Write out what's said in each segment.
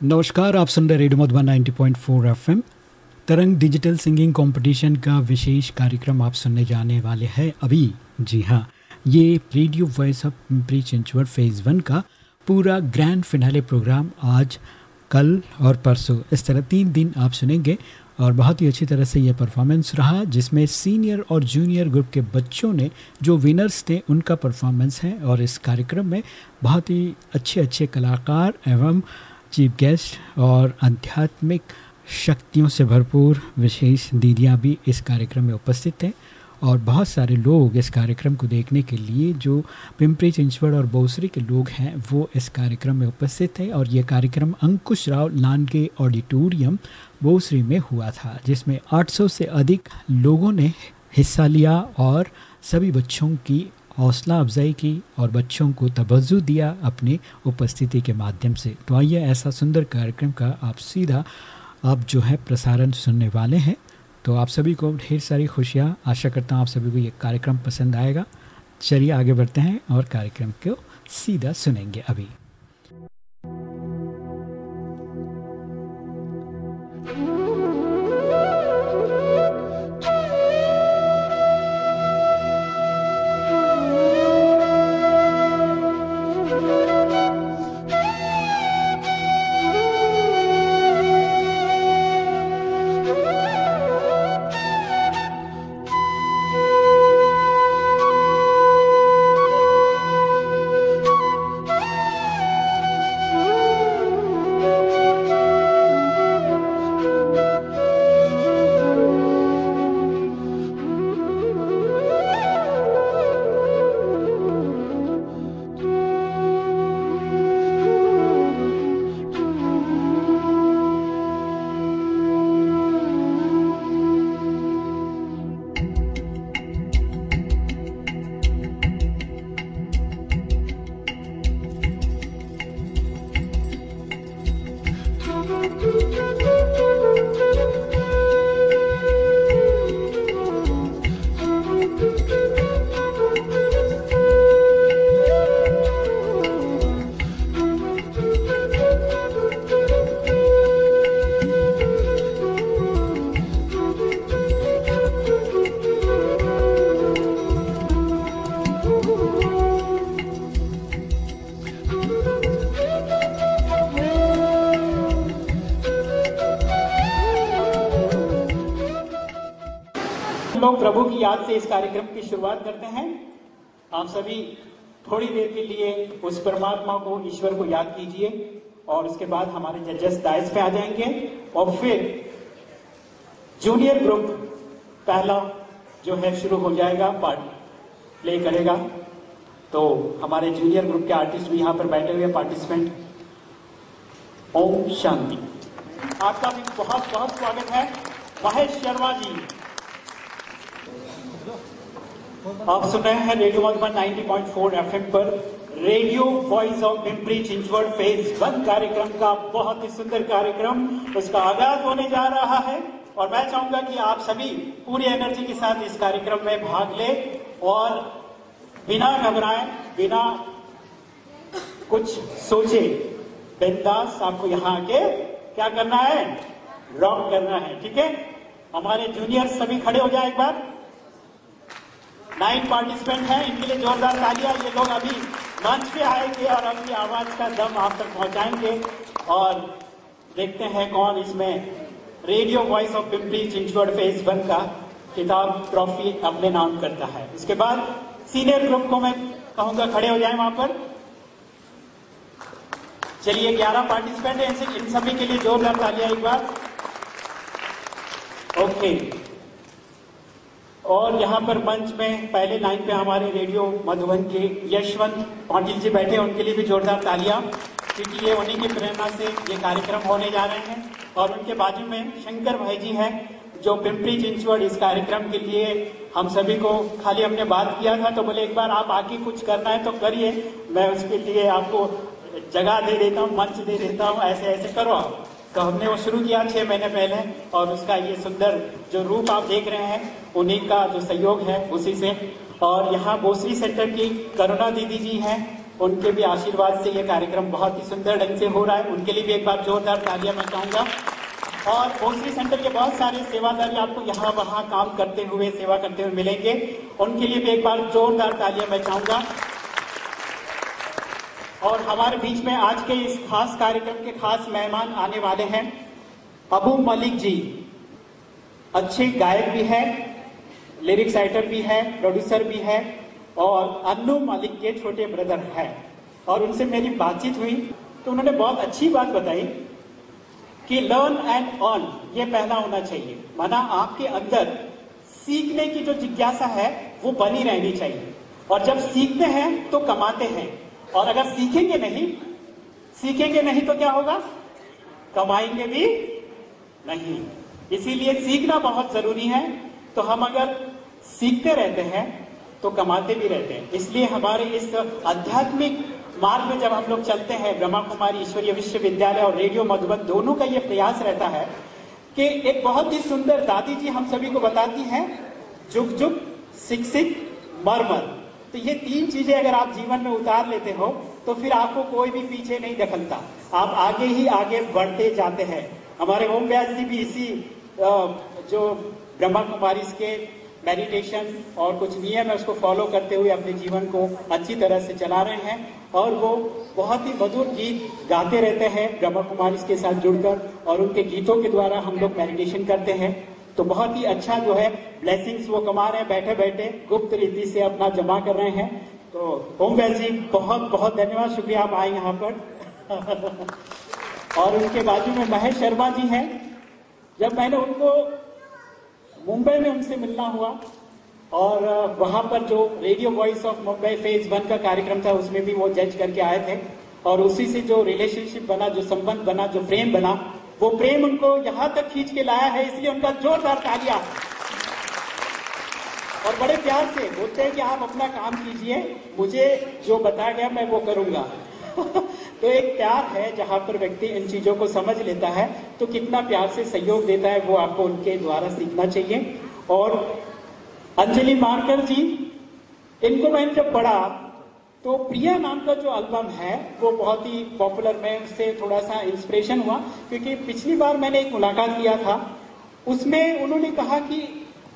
नमस्कार, आप सुन रहे radio Madhuban 90.4 FM. Tarang digital singing competition का विशेष कार्यक्रम आप सुनने जाने वाले हैं अभी। जी हाँ ये radio voice of Pimpri Chinchwad phase one का पूरा ग्रैंड फिनाले प्रोग्राम आज, कल और परसों। इस तरह तीन दिन आप सुनेंगे और बहुत ही अच्छी तरह से ये परफॉर्मेंस रहा, जिसमें सीनियर और जूनियर ग्रुप के बच्चों ने, जो विनर्स थे, उनका परफॉर्मेंस है और इस कार्यक्रम में बहुत ही अच्छे अच्छे कलाकार एवं चीफ गेस्ट और आध्यात्मिक शक्तियों से भरपूर विशेष दीदियाँ भी इस कार्यक्रम में उपस्थित थे और बहुत सारे लोग इस कार्यक्रम को देखने के लिए जो पिंपरी चिंचवड़ और बोसरी के लोग हैं, वो इस कार्यक्रम में उपस्थित थे और ये कार्यक्रम अंकुश राव लानगे ऑडिटोरियम बोसरी में हुआ था, जिसमें 800 से अधिक लोगों ने हिस्सा लिया और सभी बच्चों की हौसला अफजाई की और बच्चों को तवज्जो दिया अपनी उपस्थिति के माध्यम से। तो आइए ऐसा सुंदर कार्यक्रम का आप सीधा आप जो है प्रसारण सुनने वाले हैं। तो आप सभी को ढेर सारी खुशियाँ। आशा करता हूँ आप सभी को ये कार्यक्रम पसंद आएगा। चलिए आगे बढ़ते हैं और कार्यक्रम को सीधा सुनेंगे अभी। याद से इस कार्यक्रम की शुरुआत करते हैं। आप सभी थोड़ी देर के लिए उस परमात्मा को, ईश्वर को याद कीजिए और उसके बाद हमारे जजेस दायस पे आ जाएँगे। और फिर जूनियर ग्रुप पहला जो है शुरू हो जाएगा पार्ट प्ले करेगा। तो हमारे जूनियर ग्रुप के आर्टिस्ट भी यहाँ पर बैठे हुए पार्टिसिपेंट ओम शांति। आपका भी बहुत बहुत स्वागत है। महेश शर्मा जी। आप सुन रहे हैं रेडियो मधुबन 90.4 एफएम पर। Radio voice of Pimpri Chinchwad phase one कार्यक्रम का बहुत ही सुंदर कार्यक्रम। उसका आगाज़ होने जा रहा है और मैं चाहूँगा कि आप सभी पूरी एनर्जी के साथ इस कार्यक्रम में भाग ले और बिना घबराए, बिना कुछ सोचे, बिंदास आपको यहाँ आके क्या करना है? रॉक करना है, ठीक है? हमारे जूनियर सभी खड़े हो जाए एक बार। नाइन पार्टिसिपेंट हैं, इनके लिए जोरदार तालियाँ ये लोग अभी मंच पे आएँगे और अपनी आवाज़ का दम आप तक पहुंचाएँगे। और देखते हैं कौन इसमें radio voice of Pimpri Chinchwad phase one का किताब ट्रॉफी अपने नाम करता है। इसके बाद सीनियर ग्रुप को मैं कहूँगा खड़े हो जाए वहाँ पर। चलिए 11 पार्टिसिपेंट हैं इन सभी के लिए जोरदार तालियाँ एक बार। ओके और यहाँ पर मंच में पहले लाइन पे हमारे रेडियो मधुबन के यशवंत पाटिल जी बैठे उनके लिए भी जोरदार तालियाँ, क्योंकि ये उन्हीं की प्रेरणा से ये कार्यक्रम होने जा रहे हैं। और उनके बाजू में शंकर भाई जी हैं, जो पिंपरी चिंचवड़ इस कार्यक्रम के लिए हम सभी को खाली हमने बात किया था तो बोले, एक बार आप आके कुछ करना है तो करिए, मैं उसके लिए आपको जगह दे देता हूँ, मंच दे देता हूँ ऐसे ऐसे करो आप। तो हमने वो शुरू किया छह महीने पहले, और उसका ये सुंदर जो रूप आप देख रहे हैं, उन्हीं का जो सहयोग है, उसी से। और यहाँ बोसरी सेंटर की करुणा दीदी जी हैं, उनके भी आशीर्वाद से ये कार्यक्रम बहुत ही सुंदर ढंग से हो रहा है। उनके लिए भी एक बार जोरदार तालियाँ मैं चाहूँगा और भोसरी सेंटर के बहुत सारे सेवादारी आपको यहाँ वहाँ काम करते हुए, सेवा करते हुए मिलेंगे। उनके लिए भी एक बार जोरदार तालियाँ मैं चाहूँगा। और हमारे बीच में आज के इस खास कार्यक्रम के खास मेहमान आने वाले हैं। अबू मलिक जी। अच्छे गायक भी है लिरिक्स राइटर भी है प्रोड्यूसर भी है और अन्नू मलिक के छोटे ब्रदर है। और उनसे मेरी बातचीत हुई तो उन्होंने बहुत अच्छी बात बताई कि लर्न एंड अर्न ये पहला होना चाहिए। माना आपके अंदर सीखने की जो जिज्ञासा है, वो बनी रहनी चाहिए। और जब सीखते हैं तो कमाते हैं। और अगर सीखेंगे नहीं सीखेंगे नहीं तो क्या होगा? कमाएँगे भी नहीं। इसीलिए सीखना बहुत ज़रूरी है। तो हम अगर सीखते रहते हैं तो कमाते भी रहते हैं। इसलिए हमारे इस आध्यात्मिक मार्ग में जब हम लोग चलते हैं, ब्रह्मा कुमारी, ईश्वरीय विश्वविद्यालय और रेडियो मधुबन, दोनों का ये प्रयास रहता है कि एक बहुत ही सुंदर दादी जी हम सभी को बताती हैं, जुग जुग शिक्षित मरमर तो ये तीन चीज़ें अगर आप जीवन में उतार लेते हो तो फिर आपको कोई भी पीछे नहीं दखलता आप आगे ही आगे बढ़ते जाते हैं। हमारे ओम व्यास जी भी इसी जो ब्रह्मा कुमारी के मेडिटेशन और कुछ नियम है, उसको फॉलो करते हुए अपने जीवन को अच्छी तरह से चला रहे हैं और वो बहुत ही मधुर गीत गाते रहते हैं ब्रह्मा कुमारी के साथ जुड़कर और उनके गीतों के द्वारा हम लोग मेडिटेशन करते हैं। तो बहुत ही अच्छा जो है ब्लेसिंग्स वो कमा रहे हैं बैठे बैठे गुप्त रीति से अपना जमा कर रहे हैं। तो ओम वैल जी, बहुत बहुत धन्यवाद, शुक्रिया आप आए यहाँ पर। और उनके बाजू में महेश शर्मा जी हैं। जब मैंने उनको मुंबई में उनसे मिलना हुआ, और वहाँ पर जो radio voice of Mumbai phase one का कार्यक्रम था, उसमें भी वो जज करके आए थे। और उसी से जो रिलेशनशिप बना, जो संबंध बना, जो प्रेम बना वो प्रेम उनको यहाँ तक खींच के लाया है, इसलिए उनका जोरदार तालिया। और बड़े प्यार से बोलते हैं कि आप अपना काम कीजिए, मुझे जो बताया गया मैं वो करूँगा। तो एक प्यार है जहाँ पर व्यक्ति इन चीज़ों को समझ लेता है तो कितना प्यार से सहयोग देता है वो आपको उनके द्वारा सीखना चाहिए। और अंजलि मारकर जी, इनको मैंने जब पढ़ा तो प्रिया नाम का जो एल्बम है, वो बहुत ही पॉपुलर मैं उससे थोड़ा सा इंस्पिरेशन हुआ, क्योंकि पिछली बार मैंने एक मुलाकात किया था। उसमें उन्होंने कहा कि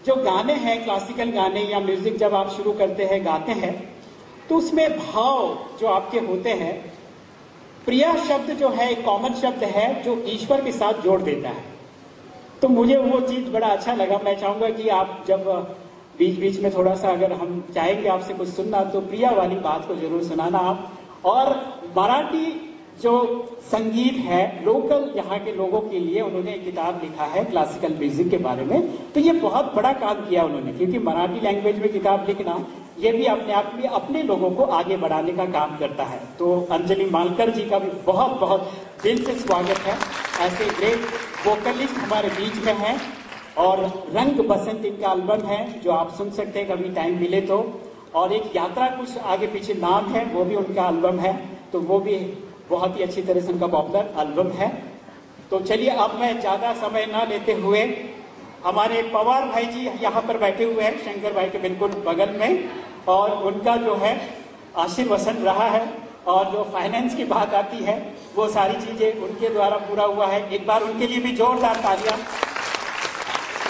जो गाने हैं क्लासिकल गाने या म्यूज़िक जब आप शुरू करते हैं, गाते हैं तो उसमें भाव जो आपके होते हैं, प्रिया शब्द जो है, एक कॉमन शब्द है, जो ईश्वर के साथ जोड़ देता है। तो मुझे वो चीज़ बड़ा अच्छा लगा। मैं चाहूँगा कि आप जब बीच बीच में थोड़ा सा अगर हम चाहेंगे आपसे कुछ सुनना तो प्रिया वाली बात को ज़रूर सुनाना आप। और मराठी जो संगीत है, लोकल यहाँ के लोगों के लिए उन्होंने एक किताब लिखा है, क्लासिकल म्यूज़िक के बारे में। तो ये बहुत बड़ा काम किया उन्होंने, क्योंकि मराठी लैंग्वेज में किताब लिखना, ये भी अपने आप में अपने लोगों को आगे बढ़ाने का काम करता है। तो अंजलि मालकर जी का भी बहुत बहुत दिल से स्वागत है। ऐसे ग्रेट वोकलिस्ट हमारे बीच में हैं। और रंग बसंत इनका एल्बम है, जो आप सुन सकते हैं, कभी टाइम मिले तो। और एक यात्रा कुछ आगे पीछे नाम है, वो भी उनका एल्बम है। तो वो भी बहुत ही अच्छी तरह से उनका पॉपुलर एल्बम है। तो चलिए, अब मैं ज़्यादा समय ना लेते हुए, हमारे पवार भाई जी यहाँ पर बैठे हुए हैं, शंकर भाई के बिल्कुल बगल में। और उनका जो है आशीर्वसन रहा है। और जो फाइनेंस की बात आती है, वो सारी चीज़ें उनके द्वारा पूरा हुआ है। एक बार उनके लिए भी जोरदार तालियाँ।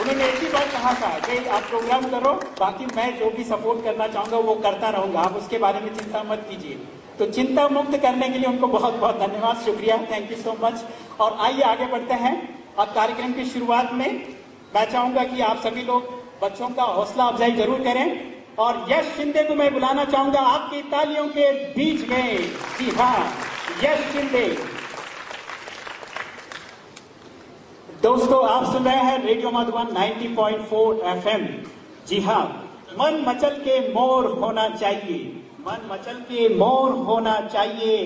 उन्होंने एक ही बार कहा था कि आप प्रोग्राम करो, बाकी मैं जो भी सपोर्ट करना चाहूँगा वो करता रहूँगा। आप उसके बारे में चिंता मत कीजिए। तो चिंता मुक्त करने के लिए उनको बहुत बहुत धन्यवाद, शुक्रिया थैंक यू सो मच और आइए आगे बढ़ते हैं। अब कार्यक्रम की शुरुआत में मैं चाहूँगा कि आप सभी लोग बच्चों का हौसला अफजाई ज़रूर करें। और यश शिंदे को मैं बुलाना चाहूँगा आपकी तालियों के बीच में। जी हाँ यश शिंदे। दोस्तों, आप सुन रहे हैं रेडियो मधुबन 90.4 एफएम। जी हाँ मन मचल के मोर होना चाहिए। मन मचल के मोर होना चाहिए।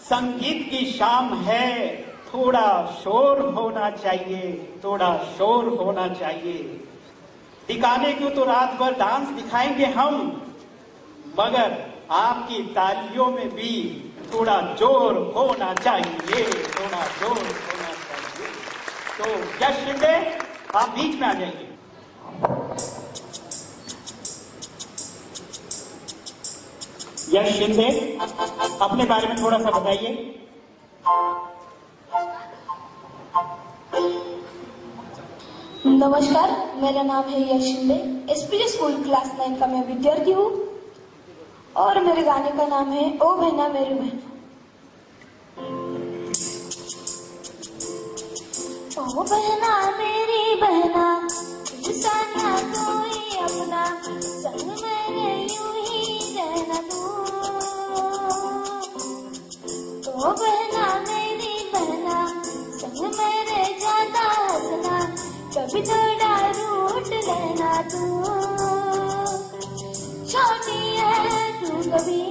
संगीत की शाम है, थोड़ा शोर होना चाहिए, थोड़ा शोर होना चाहिए। दिखाने क्यों तो रात भर डांस दिखाएँगे हम, मगर आपकी तालियों में भी थोड़ा ज़ोर होना चाहिए, थोड़ा ज़ोर होना तो यश शिंदे आप बीच में आ जाइए। यश शिंदे, अपने बारे में थोड़ा सा बताइए। नमस्कार, मेरा नाम है Yash Shinde. SPJ school class nine का मैं विद्यार्थी हूँ और मेरे गाने का नाम है ओ बहना मेरी बहना। बहना मेरी बहना तुझसा ना कोई अपना संग मेरे यूँ ही रहना तू ओ बहना मेरी बहना संग मेरे ज़्यादा हंसना, कभी थोड़ा रूठ लेना तू छोटी है तू कभी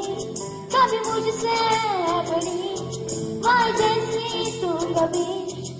कभी मुझसे बड़ी माँ जैसी तू कभी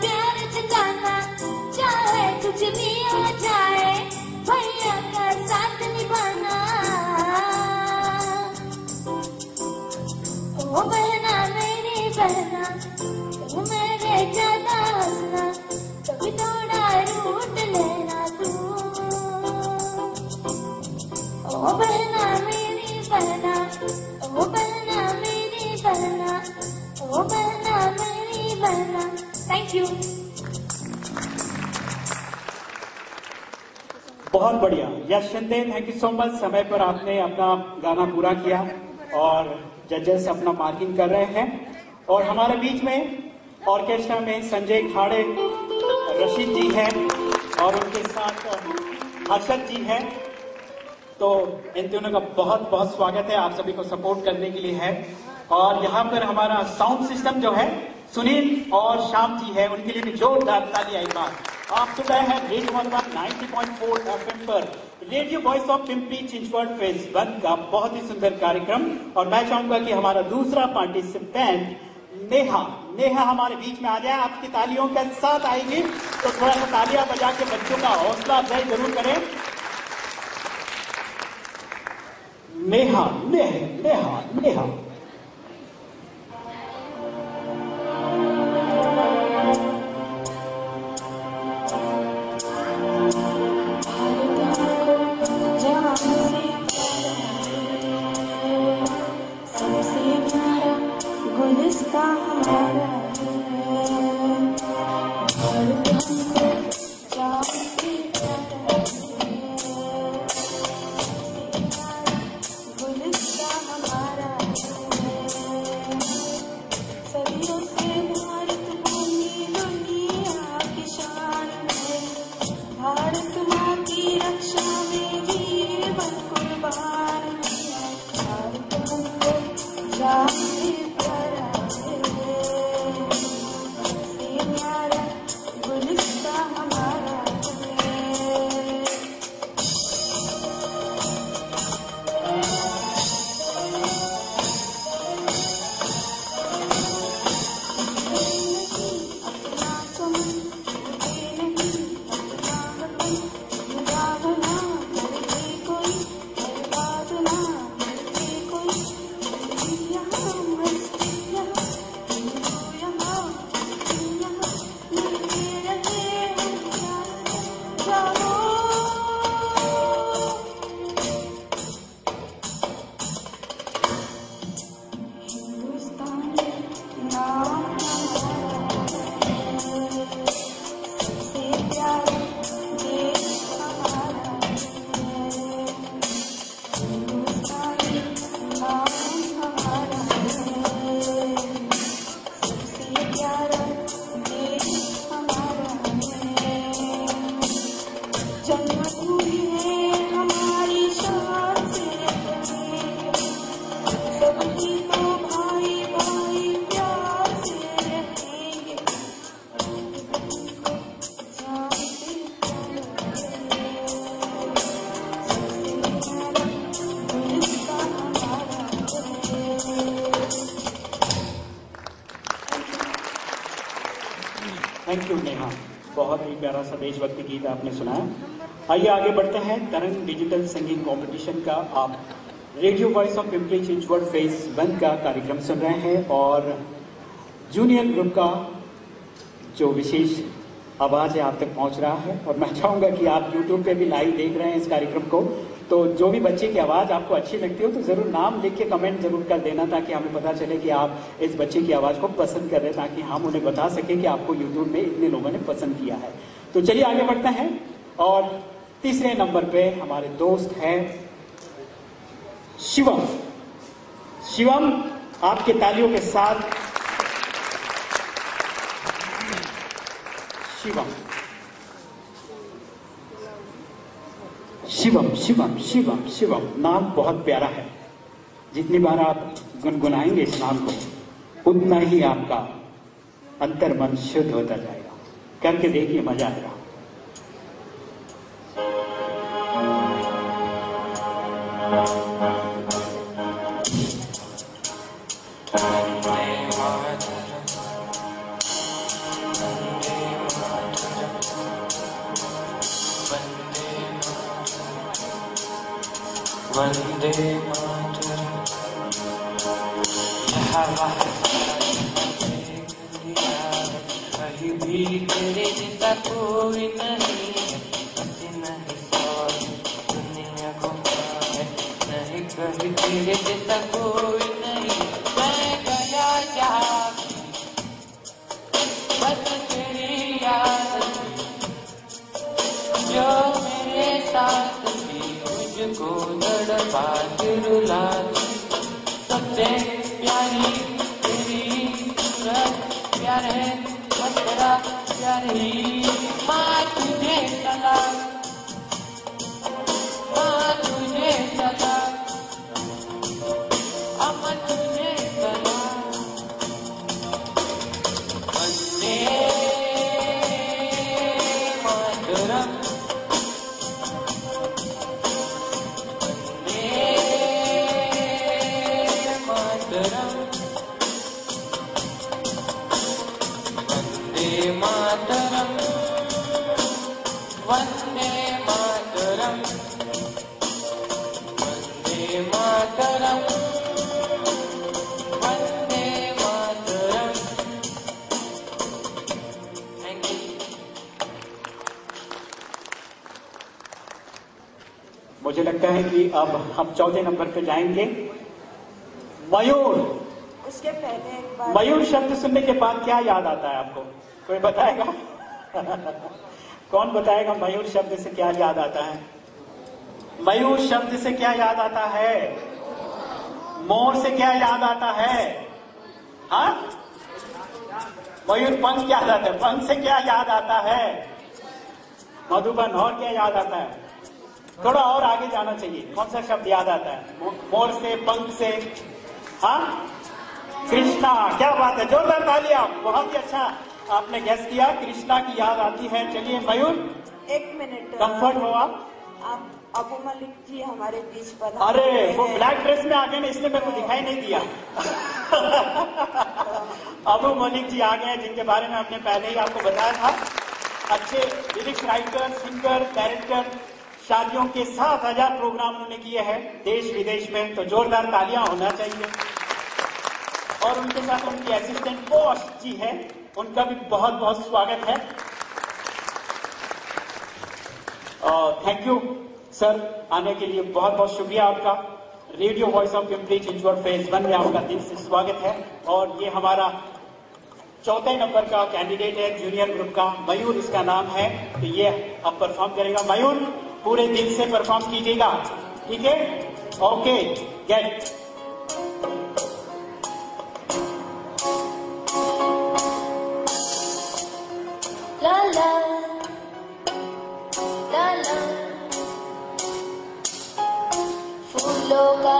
प्यार जताना चाहे कुछ भी हो जाए, भैया का साथ निभाना। ओ बहना मेरी बहना यू बहुत बढ़िया। Yash Shinde thank you so much समय पर आपने अपना गाना पूरा किया और जजेस अपना मार्किंग कर रहे हैं। और हमारे बीच में ऑर्केस्ट्रा में संजय खाड़े, रशीद जी हैं और उनके साथ हर्षद जी हैं। तो इन तीनों का बहुत बहुत स्वागत है। आप सभी को सपोर्ट करने के लिए है। और यहाँ पर हमारा साउंड सिस्टम जो है सुनील और श्याम जी है, उनके लिए भी जोरदार ताली आई बात। आप सुन रहे हैं रेडियो मधुबन 90.4 एफएम पर। Radio voice of Pimpri Chinchwad phase one का बहुत ही सुंदर कार्यक्रम। और मैं चाहूँगा कि हमारा दूसरा पार्टिसिपेंट नेहा नेहा हमारे बीच में आ जाए, आपकी तालियों के साथ आएगी। तो थोड़ा सा तालियाँ बजा के बच्चों का हौसला अफजाई ज़रूर करें। नेहा, नेह, नेहा नेहा। देशभक्ति गीत आपने सुनाया आइए आगे बढ़ते हैं। तरंग डिजिटल सिंगिंग कंपटीशन का आप radio voice of Pimpri Chinchwad phase one का कार्यक्रम सुन रहे हैं और जूनियर ग्रुप का जो विशेष आवाज़ है आप तक पहुँच रहा है। और मैं चाहूँगा कि आप यूट्यूब पे भी लाइव देख रहे हैं इस कार्यक्रम को। तो जो भी बच्चे की आवाज़ आपको अच्छी लगती हो तो ज़रूर नाम लिख के कमेंट ज़रूर कर देना ताकि हमें पता चले कि आप इस बच्चे की आवाज़ को पसंद कर रहे हैं ताकि हम उन्हें बता सके कि आपको यूट्यूब में इतने लोगों ने पसंद किया है। तो चलिए आगे बढ़ते हैं और तीसरे नंबर पे हमारे दोस्त हैं शिवम। शिवम, आपके तालियों के साथ। शिवम। शिवम शिवम शिवम शिवम, नाम बहुत प्यारा है। जितनी बार आप गुनगुनाएँगे इस नाम को, उतना ही आपका अंतर मन शुद्ध होता जाएगा। करके देखिए मज़ा आएगा। अब हम चौथे नंबर पे जाएँगे। मयूर। उसके पहले एक बार मयूर शब्द सुनने के बाद क्या याद आता है आपको? कोई बताएगा? कौन बताएगा मयूर शब्द से क्या याद आता है? मयूर शब्द से क्या याद आता है? मोर से क्या याद आता है? हाँ? मयूर पंख याद आता है? पंख से क्या याद आता है? मधुबन और क्या याद आता है? थोड़ा और आगे जाना चाहिए। कौन सा शब्द याद आता है? मोर से पंख से। हाँ? कृष्णा क्या बात है? जोरदार तालियाँ बहुत ही अच्छा आपने गेस किया। कृष्णा की याद आती है। चलिए मयूर। एक मिनट। कंफर्ट हो आप। आप अबू मलिक जी हमारे बीच पर अरे वो ब्लैक ड्रेस में आ गए ना इसलिए मेरे को दिखाई नहीं दिया। अबू मलिक जी आ गए हैं, जिनके बारे में हमने पहले ही आपको बताया था। अच्छे लिरिक्स राइटर सिंगर डायरेक्टर शादियों के सात हज़ार प्रोग्राम उन्होंने किए हैं। देश विदेश में तो जोरदार तालियाँ होना चाहिए। और उनके साथ उनकी असिस्टेंट बॉस जी है। उनका भी बहुत बहुत स्वागत है। थैंक यू सर आने के लिए बहुत बहुत शुक्रिया आपका। Radio voice of Pimpri Chinchwad phase one में आपका दिल से स्वागत है। और ये हमारा चौथे नंबर का कैंडिडेट है जूनियर ग्रुप का। मयूर इसका नाम है। तो ये अब परफॉर्म करेगा। मयूर पूरे दिल से परफॉर्म कीजिएगा। ठीक है? ओके गेट लाला. फूलों का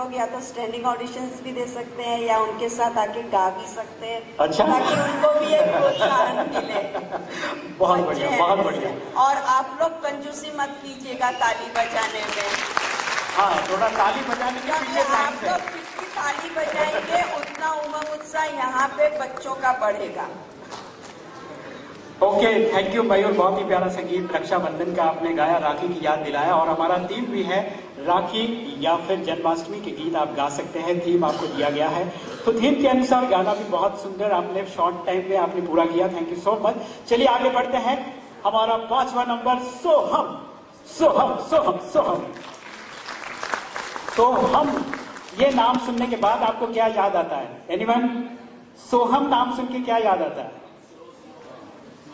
लोग या तो स्टैंडिंग ऑडिशंस भी दे सकते हैं या उनके साथ आके गा भी सकते हैं। अच्छा। ताकि उनको भी एक प्रोत्साहन मिले। बहुत बढ़िया बहुत बढ़िया। और आप लोग कंजूसी मत कीजिएगा ताली बजाने में। हाँ थोड़ा ताली बजाने के पीछे आप लोग जितनी ताली बजाएँगे उतना उमंग उत्साह यहाँ पे बच्चों का बढ़ेगा। ओके थैंक यू मयूर बहुत ही प्यारा संगीत रक्षाबंधन का आपने गाया राखी की याद दिलाया और हमारा थीम भी है राखी या फिर जन्माष्टमी के गीत आप गा सकते हैं। थीम आपको दिया गया है। तो थीम के अनुसार गाना भी बहुत सुंदर आपने शॉर्ट टाइम में आपने पूरा किया। थैंक यू सो मच चलिए आगे बढ़ते हैं। हमारा पांचवा नंबर सोहम। सोहम सोहम सोहम। तो हम ये नाम सुनने के बाद आपको क्या याद आता है? एनीवन सोहम नाम सुन के क्या याद आता है?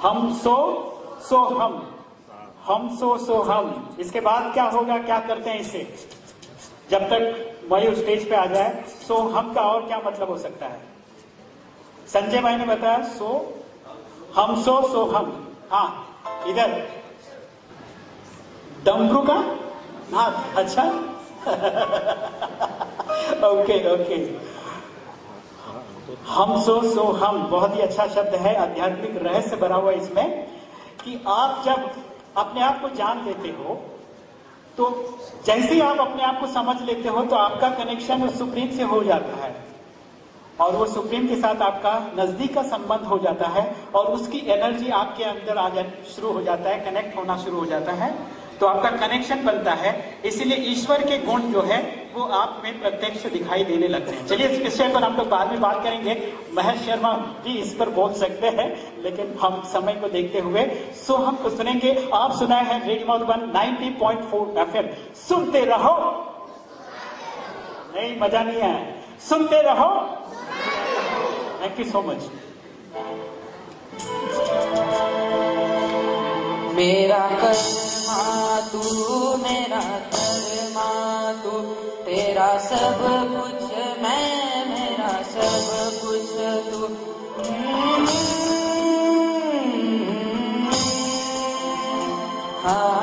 हम सो सो हम सो सो हम। इसके बाद क्या होगा, क्या करते हैं इसे? जब तक मयूर स्टेज पे आ जाए, सो हम का और क्या मतलब हो सकता है? संजय भाई ने बताया, सो हम सो सो हम। हाँ इधर। डमरू का? हाँ अच्छा। ओके ओके हम सो सो हम, बहुत ही अच्छा शब्द है। आध्यात्मिक रहस्य भरा हुआ इसमें कि आप जब अपने आप को जान लेते हो तो जैसे ही आप अपने आप को समझ लेते हो तो आपका कनेक्शन उस सुप्रीम से हो जाता है। और वो सुप्रीम के साथ आपका नज़दीक का संबंध हो जाता है और उसकी एनर्जी आपके अंदर आ जा शुरू हो जाता है कनेक्ट होना शुरू हो जाता है। तो आपका कनेक्शन बनता है। इसीलिए ईश्वर के गुण जो है, वो आप में प्रत्यक्ष दिखाई देने लगते हैं। चलिए, इस विषय पर हम लोग बाद में बात करेंगे। महेश शर्मा भी इस पर बोल सकते हैं, लेकिन हम समय को देखते हुए, सो हम सुनेंगे। आप सुनाए हैं रेडियो मधुबन 90.4 एफएम। सुनते रहो। नहीं, मज़ा नहीं आया। सुनते रहो। थैंक यू सो मच मेरा कर्मा तू मेरा कर्मा तू तेरा सब कुछ मैं मेरा सब कुछ तू। हाँ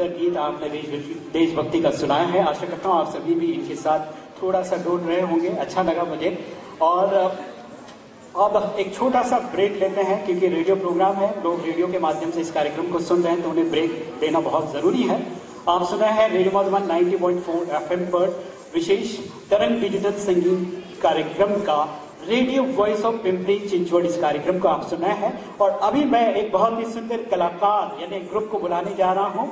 सुंदर गीत आपने देशभक्ति का सुनाया है। आशा करता हूँ आप सभी भी इनके साथ थोड़ा सा डोल रहे होंगे। अच्छा लगा मुझे। और, अब एक छोटा सा ब्रेक लेते हैं क्योंकि रेडियो प्रोग्राम है। लोग रेडियो के माध्यम से इस कार्यक्रम को सुन रहे हैं तो उन्हें ब्रेक देना बहुत ज़रूरी है। आप सुना है रेडियो मधुबन 90.4 एफएम पर विशेष तरंग डिजिटल संगीत कार्यक्रम का radio voice of Pimpri Chinchwad इस कार्यक्रम को आप सुना है। और अभी मैं एक बहुत ही सुंदर कलाकार यानी ग्रुप को बुलाने जा रहा हूँ।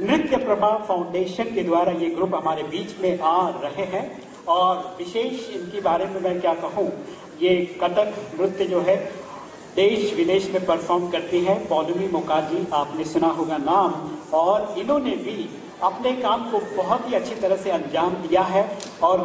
नृत्य प्रभा फाउंडेशन के द्वारा ये ग्रुप हमारे बीच में आ रहे हैं और विशेष इनके बारे में मैं क्या कहूँ, ये कथक नृत्य जो है, देश विदेश में परफॉर्म करती है। पौलमी मुखर्जी आपने सुना होगा नाम। और इन्होंने भी अपने काम को बहुत ही अच्छी तरह से अंजाम दिया है। और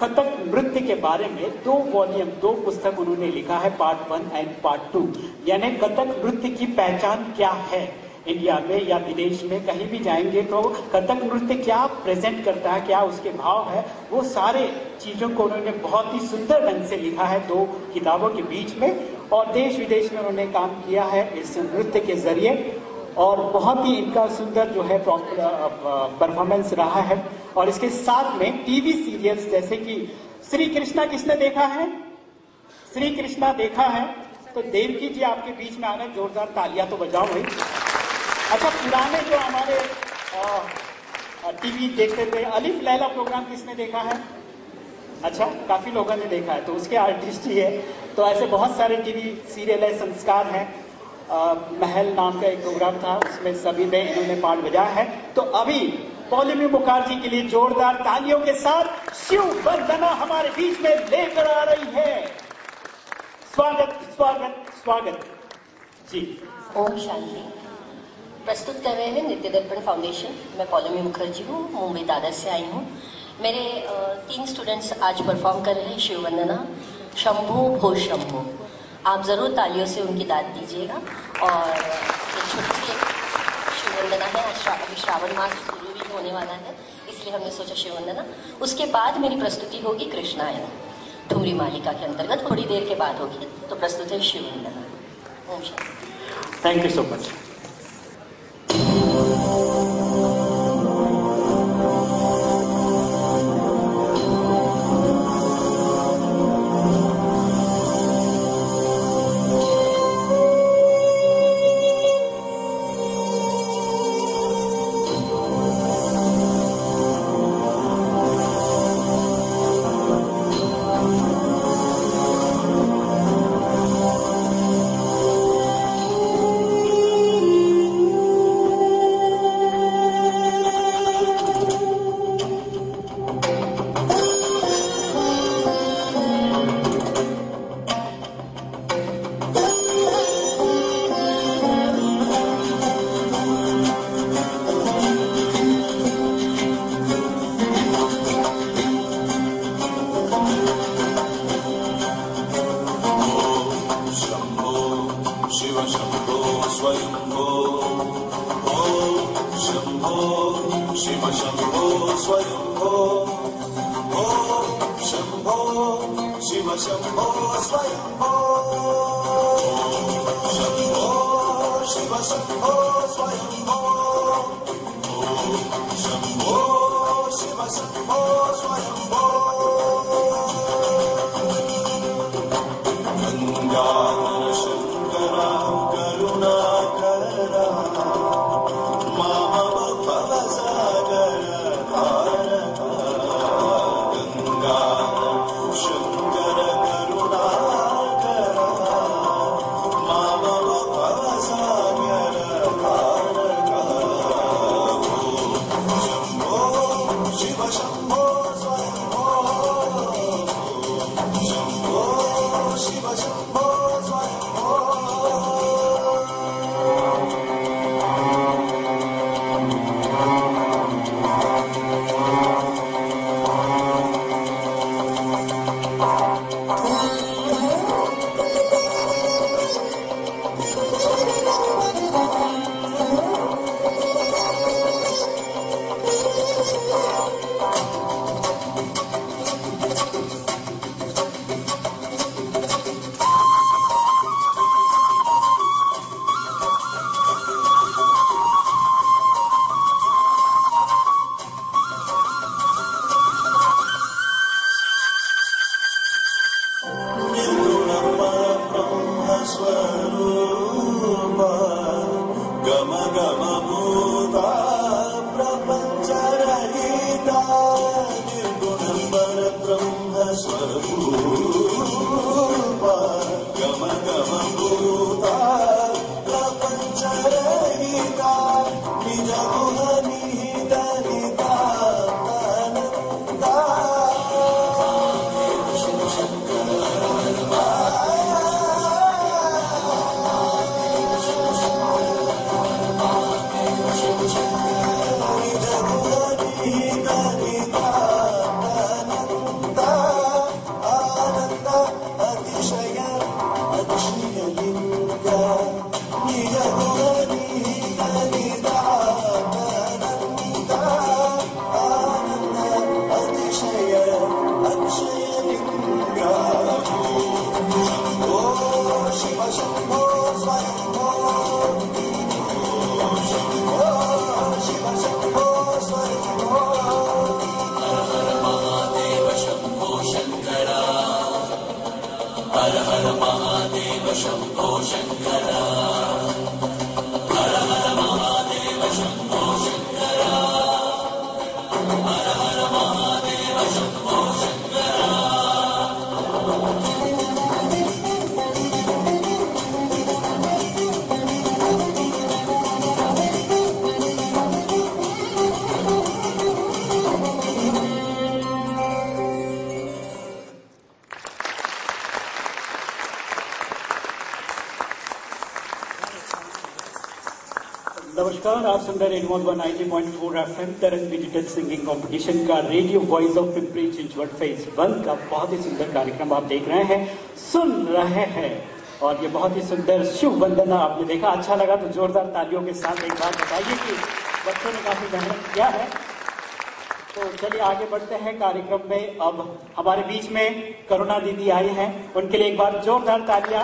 कथक नृत्य के बारे में दो वॉल्यूम दो पुस्तक उन्होंने लिखा है part one and part two यानी कथक नृत्य की पहचान क्या है? इंडिया में या विदेश में कहीं भी जाएँगे तो कथक नृत्य क्या प्रेजेंट करता है, क्या उसके भाव है, वो सारे चीज़ों को उन्होंने बहुत ही सुंदर ढंग से लिखा है दो किताबों के बीच में। और देश विदेश में उन्होंने काम किया है इस नृत्य के ज़रिए और बहुत ही इनका सुंदर जो है परफॉर्मेंस रहा है। और इसके साथ में टीवी सीरियल्स जैसे कि श्री कृष्णा किसने देखा है? श्री कृष्णा देखा है? तो देवकी जी आपके बीच में आना जोरदार तालियाँ तो बजाओ भाई। अच्छा पुराने जो हमारे टीवी देखते थे, अलिफ लैला प्रोग्राम किसने देखा है? अच्छा काफ़ी लोगों ने देखा है तो उसके आर्टिस्ट ही है। तो ऐसे बहुत सारे टीवी सीरियल है, संस्कार हैं। महल नाम का एक प्रोग्राम था, उसमें सभी ने, इन्होंने पार्ट बजाया है। तो अभी पौलिमी मुखर्जी के लिए जोरदार तालियों के साथ, शिव वंदना हमारे बीच में लेकर आ रही है। स्वागत स्वागत स्वागत। जी। ओम शांति। प्रस्तुत कर रहे हैं नित्य दर्पण फाउंडेशन मैं पौलमी मुखर्जी हूँ मुंबई दादर से आई हूँ। मेरे तीन स्टूडेंट्स आज परफॉर्म कर रहे हैं शिव वंदना शंभु भो शंभु। आप ज़रूर तालियों से उनकी दाद दीजिएगा। और छोटी सी शिव वंदना है अभी श्रावण मास शुरू भी होने वाला है, इसलिए हमने सोचा शिव वंदना उसके बाद मेरी प्रस्तुति होगी कृष्णायन ठुमरी मालिका के अंतर्गत, थोड़ी देर के बाद होगी। तो प्रस्तुत है शिव वंदना ओम शांति thank you so much Lord. God. Don't digital singing competition का radio voice of Pimpri Chinchwad phase one का बहुत ही सुंदर कार्यक्रम आप देख रहे हैं, सुन रहे हैं। और ये बहुत ही सुंदर शुभ वंदना आपने देखा। अच्छा लगा तो जोरदार तालियों के साथ एक बार बताइए कि बच्चों ने काफ़ी मेहनत किया है। तो चलिए आगे बढ़ते हैं कार्यक्रम में। अब हमारे बीच में करुणा दीदी आई है। उनके लिए एक बार जोरदार तालियाँ,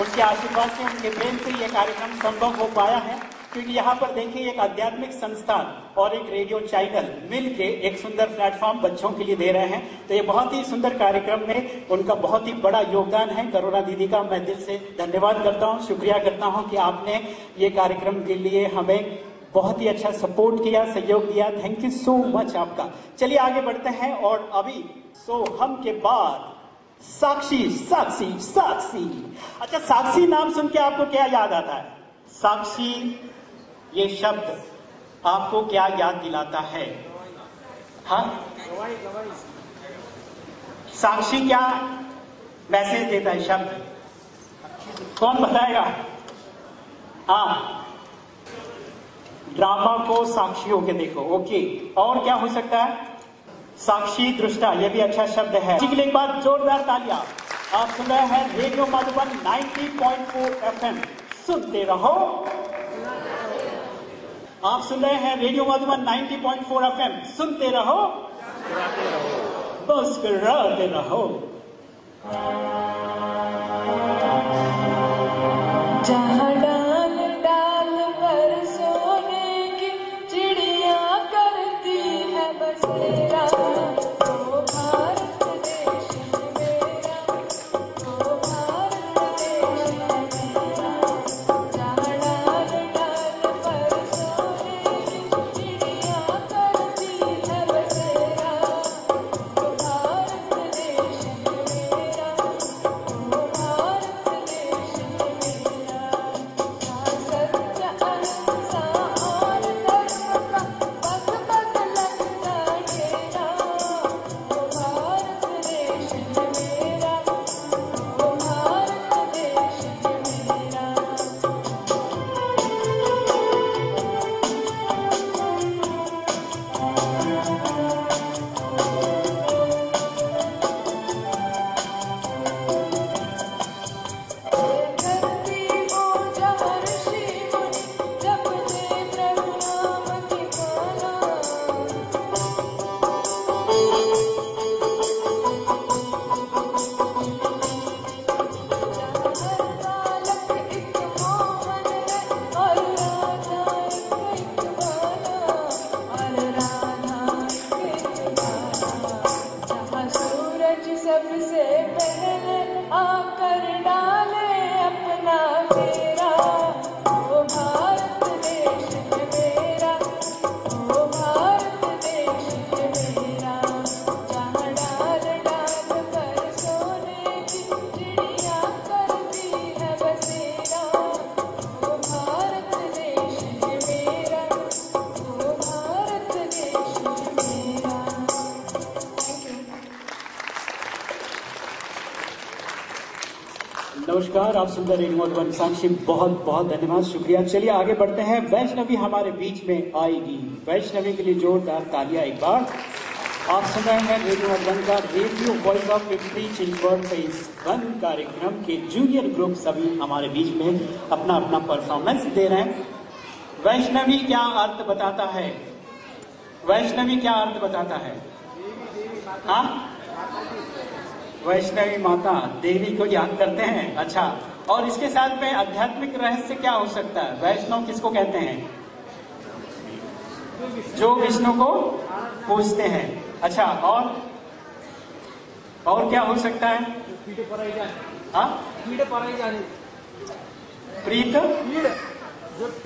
उनके आशीर्वाद से, उनके प्रेम से ये कार्यक्रम संभव हो पाया है। क्योंकि यहाँ पर देखिए एक आध्यात्मिक संस्थान और एक रेडियो चैनल मिल के एक सुंदर प्लेटफॉर्म बच्चों के लिए दे रहे हैं। तो ये बहुत ही सुंदर कार्यक्रम में उनका बहुत ही बड़ा योगदान है। करुणा दीदी का मैं दिल से धन्यवाद करता हूँ। शुक्रिया करता हूँ कि आपने ये कार्यक्रम के लिए हमें बहुत ही अच्छा सपोर्ट किया, सहयोग दिया। थैंक यू सो मच आपका। चलिए आगे बढ़ते हैं और अभी सो हम के बाद साक्षी साक्षी साक्षी। अच्छा साक्षी नाम सुन के आपको क्या याद आता है? साक्षी ये शब्द आपको क्या याद दिलाता है? हाँ? साक्षी क्या मैसेज देता है शब्द? कौन बताएगा? हाँ। ड्रामा को साक्षी होके देखो। ओके। और क्या हो सकता है? साक्षी दृष्टा, ये भी अच्छा शब्द है। इसी के लिए एक बार जोरदार तालियाँ। आप सुन रहे हैं रेडियो मधुबन 90.4 एफएम। सुनते रहो। आप सुन रहे हैं रेडियो मधुबन 90.4 एफएम। सुनते रहो। बस रहो। आप सुंदर रेडियो मधुबन साक्षी बहुत बहुत धन्यवाद, शुक्रिया। चलिए, आगे बढ़ते हैं। वैष्णवी हमारे बीच में आएगी। वैष्णवी के लिए जोरदार तालियाँ एक बार। आप सुन रहे हैं रेडियो का रेडियो वॉइस ऑफ़ फिफ्टी चिंचवड फ़ेज़ वन कार्यक्रम के जूनियर ग्रुप सभी हमारे बीच में अपना अपना परफॉर्मेंस दे रहे हैं। वैष्णवी क्या अर्थ बताता है? वैष्णवी क्या अर्थ बताता है? हाँ? वैष्णवी माता, देवी को याद करते हैं? अच्छा और इसके साथ में आध्यात्मिक रहस्य क्या हो सकता है? वैष्णव किसको कहते हैं? जो विष्णु को पूजते हैं। अच्छा और? और क्या हो सकता है? हाँ? पीड़ पराई जाने। प्रीत? पीड़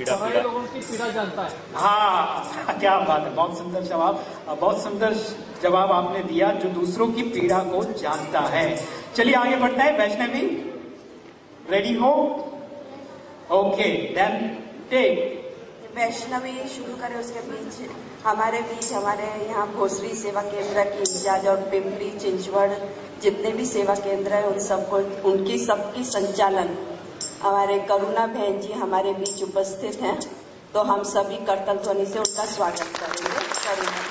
जो लोगों की पीड़ा जानता है। हाँ क्या बात है बहुत सुंदर जवाब। बहुत सुंदर जवाब आपने दिया जो दूसरों की पीड़ा को जानता है। चलिए आगे बढ़ते हैं वैष्णवी। रेडी हो ओके देन टेक वैष्णवी शुरू करें उसके बीच। हमारे बीच, हमारे यहाँ भोसरी सेवा केंद्र की इंचार्ज और पिंपरी, चिंचवड़, जितने भी सेवा केंद्र है, उन सबको, उनकी सबकी संचालन। हमारे करुणा बहन जी हमारे बीच उपस्थित हैं तो हम सभी करतल ध्वनि से उनका स्वागत करेंगे। करेंगे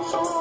Oh.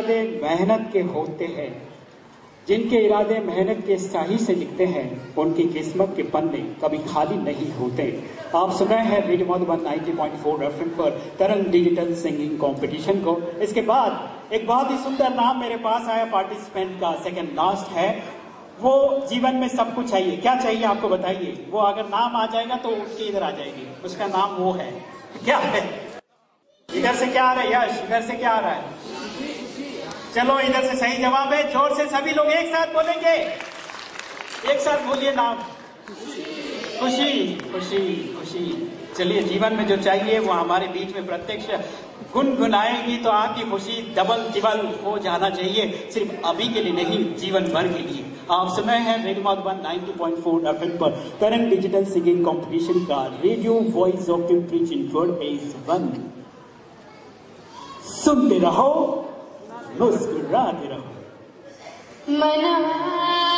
इरादे मेहनत के होते हैं। जिनके इरादे मेहनत के स्याही से लिखते हैं, उनकी किस्मत के पन्ने कभी खाली नहीं होते। आप सुन रहे हैं रेडियो मधुबन 90.4 एफएम पर तरंग डिजिटल सिंगिंग कंपटीशन को। इसके बाद एक बहुत ही सुंदर नाम मेरे पास आया पार्टिसिपेंट का सेकंड लास्ट है। वो जीवन में सब कुछ चाहिए। क्या चाहिए आपको बताइए? वो अगर नाम आ जाएगा तो उठ के इधर आ जाएगी। उसका नाम वो है। क्या है? इधर से क्या आ रहा है? यश, इधर से क्या आ रहा है? चलो इधर से सही जवाब है, ज़ोर से सभी लोग एक साथ बोलेंगे। एक साथ बोलिए नाम। खुशी खुशी खुशी। चलिए, जीवन में जो चाहिए, वो हमारे बीच में प्रत्यक्ष गुनगुनाएँगी तो आपकी खुशी डबल टिबल हो जाना चाहिए, सिर्फ़ अभी के लिए नहीं, जीवन भर के लिए। आप रहे हैं रेडियो मधुबन 90.4 एफएम पर तरंग डिजिटल सिंगिंग कंपटीशन का radio voice of phase one सुनते रहो। मुस्कुराते रहो मनवा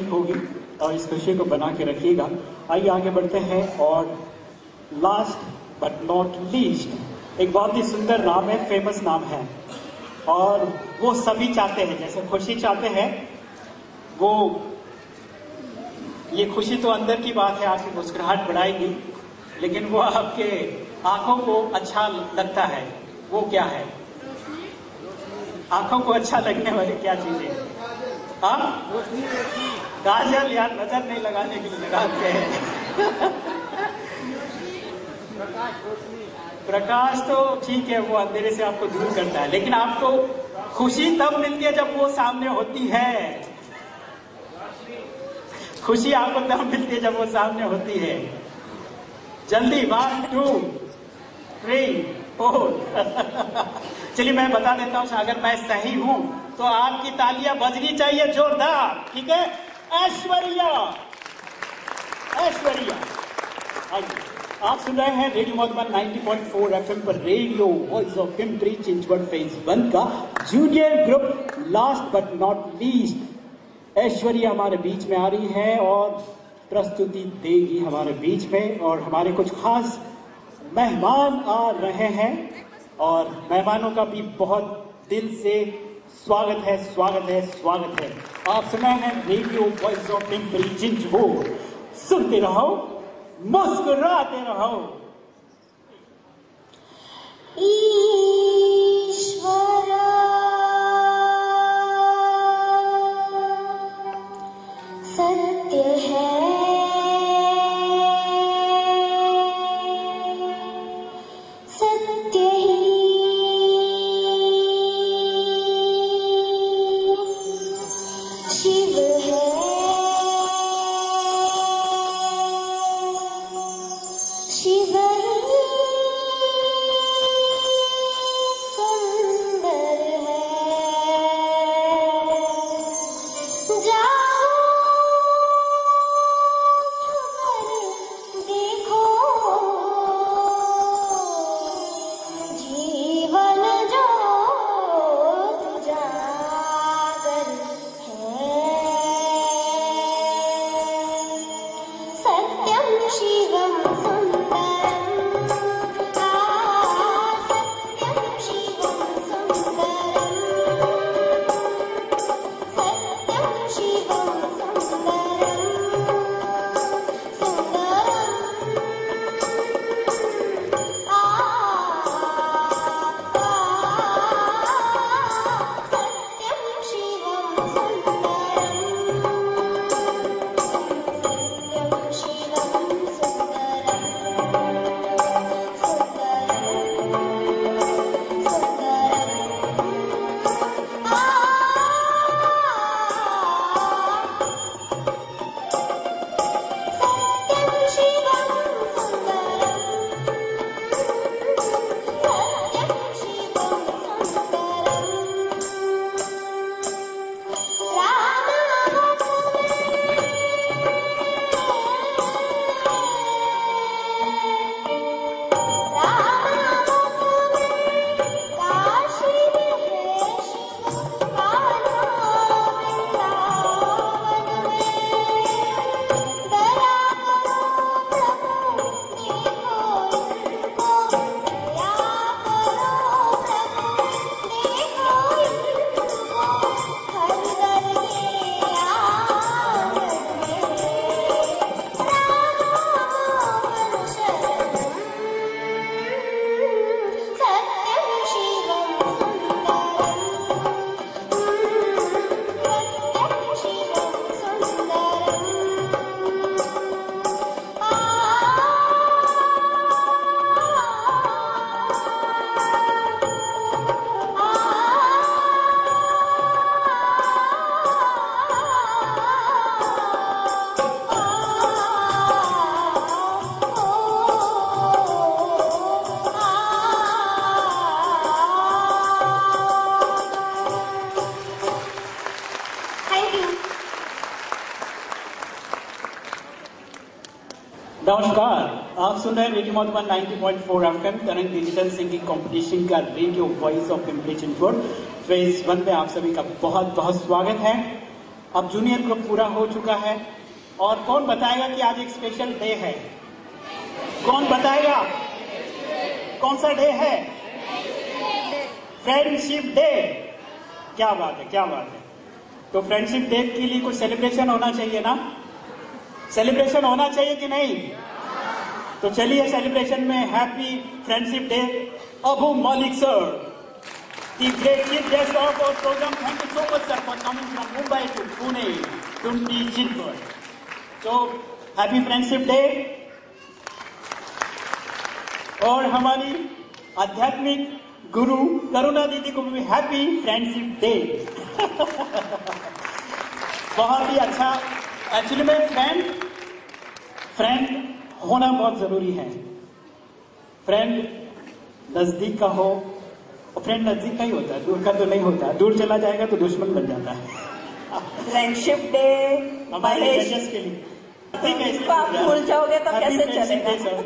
खुशी होगी, और इस खुशी को बना के रखिएगा। आइए आगे बढ़ते हैं, और लास्ट बट नॉट लीस्ट एक बहुत ही सुंदर नाम है फ़ेमस नाम है। और वो सभी चाहते हैं, जैसे खुशी चाहते हैं, वो, ये खुशी तो अंदर की बात है, आपकी मुस्कुराहट बढ़ाएगी, लेकिन वो आपके आँखों को अच्छा लगता है। वो क्या है? आँखों को अच्छा लगने वाली क्या चीज़ें हाँ? काजल यार नज़र नहीं लगाने के लिए लगाते हैं। प्रकाश तो ठीक है, वो अंधेरे से आपको दूर करता है, लेकिन आपको खुशी तब मिलती है जब वो सामने होती है। खुशी आपको तब मिलती है जब वो सामने होती है। जल्दी वन टू थ्री फोर चलिए, मैं बता देता हूँ अगर मैं सही हूँ तो आपकी तालियाँ बजनी चाहिए जोरदार, ठीक है? ऐश्वर्या। ऐश्वर्या। आइए आप सुन रहे हैं रेडियो मधुबन 90.4 एफएम पर radio voice of Pimpri Chinchwad phase one का junior group last but not least Aishwarya हमारे बीच में आ रही है और प्रस्तुति देगी हमारे बीच में और हमारे कुछ खास मेहमान आ रहे हैं और मेहमानों का भी बहुत दिल से स्वागत है स्वागत है स्वागत है। आप सुना है, रेडियो वॉइस ऑफ़ इंटेलिजेंट हो सुनते रहो, मुस्कुराते रहो। ईश्वरा, सत्य है। सुन रहे radio Madhuban 90.4 FM Tarang digital singing competition का radio voice of Chinchwad phase one में आप सभी का बहुत बहुत स्वागत है। अब जूनियर ग्रुप पूरा हो चुका है। और कौन बताएगा कि आज एक स्पेशल डे है? कौन बताएगा? कौन सा डे है? फ्रेंडशिप डे क्या बात है, क्या बात है। तो फ्रेंडशिप डे के लिए कुछ सेलिब्रेशन होना चाहिए ना? सेलिब्रेशन होना चाहिए कि नहीं? तो चलिए सेलिब्रेशन में happy friendship day Abu Malik sir और मुंबई टू पुणे तो हैप्पी फ्रेंडशिप डे और हमारी आध्यात्मिक गुरु करुणा दीदी को भी हैप्पी फ्रेंडशिप डे बहुत ही अच्छा एक्चुअली मैं फ्रेंड फ्रेंड होना बहुत ज़रूरी है। फ्रेंड नज़दीक का हो और फ्रेंड नज़दीक का ही होता है। दूर का तो नहीं होता। दूर चला जाएगा तो दुश्मन बन जाता है। फ्रेंडशिप डे हमारे के लिए। इसको आप भूल जाओगे तो कैसे चलेगा?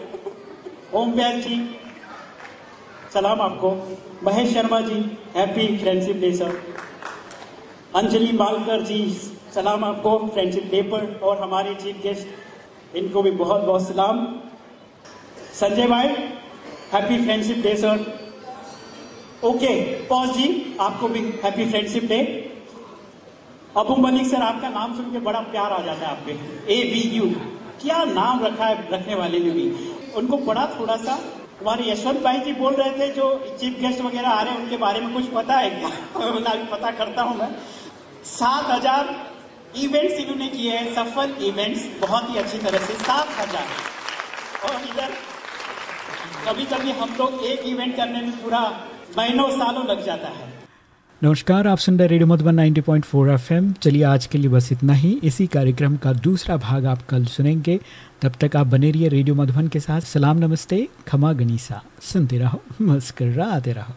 ओम व्यास जी। सलाम आपको। Mahesh Sharma ji happy friendship day sir Anjali Malkar ji सलाम आपको फ्रेंडशिप डे पर और हमारे चीफ गेस्ट इनको भी बहुत बहुत सलाम। संजय भाई happy friendship day sir okay pause जी, आपको भी happy friendship day Abu Malik sir, आपका नाम सुन के बड़ा प्यार आ जाता है आपके। ए बी यू क्या नाम रखा है रखने वाले ने भी? उनको बड़ा थोड़ा सा हमारे यशवंत भाई जी बोल रहे थे, जो चीफ गेस्ट वगैरह आ रहे हैं, उनके बारे में कुछ पता है क्या? पता करता हूँ मैं। सात हज़ार इवेंट्स इन्होंने किए हैं, सफल इवेंट्स बहुत ही अच्छी तरह से सात हज़ार और इधर कभी कभी हम लोग एक इवेंट करने में पूरा महीनों, सालों लग जाता है। नमस्कार, आप सुन रहे रेडियो मधुबन 90.4 एफएम। चलिए, आज के लिए बस इतना ही। इसी कार्यक्रम का दूसरा भाग आप कल सुनेंगे। तब तक आप बने रहिए रेडियो मधुबन के साथ। सलाम, नमस्ते, खमा गनीसा। सुनते रहो, मुस्कराते रहो।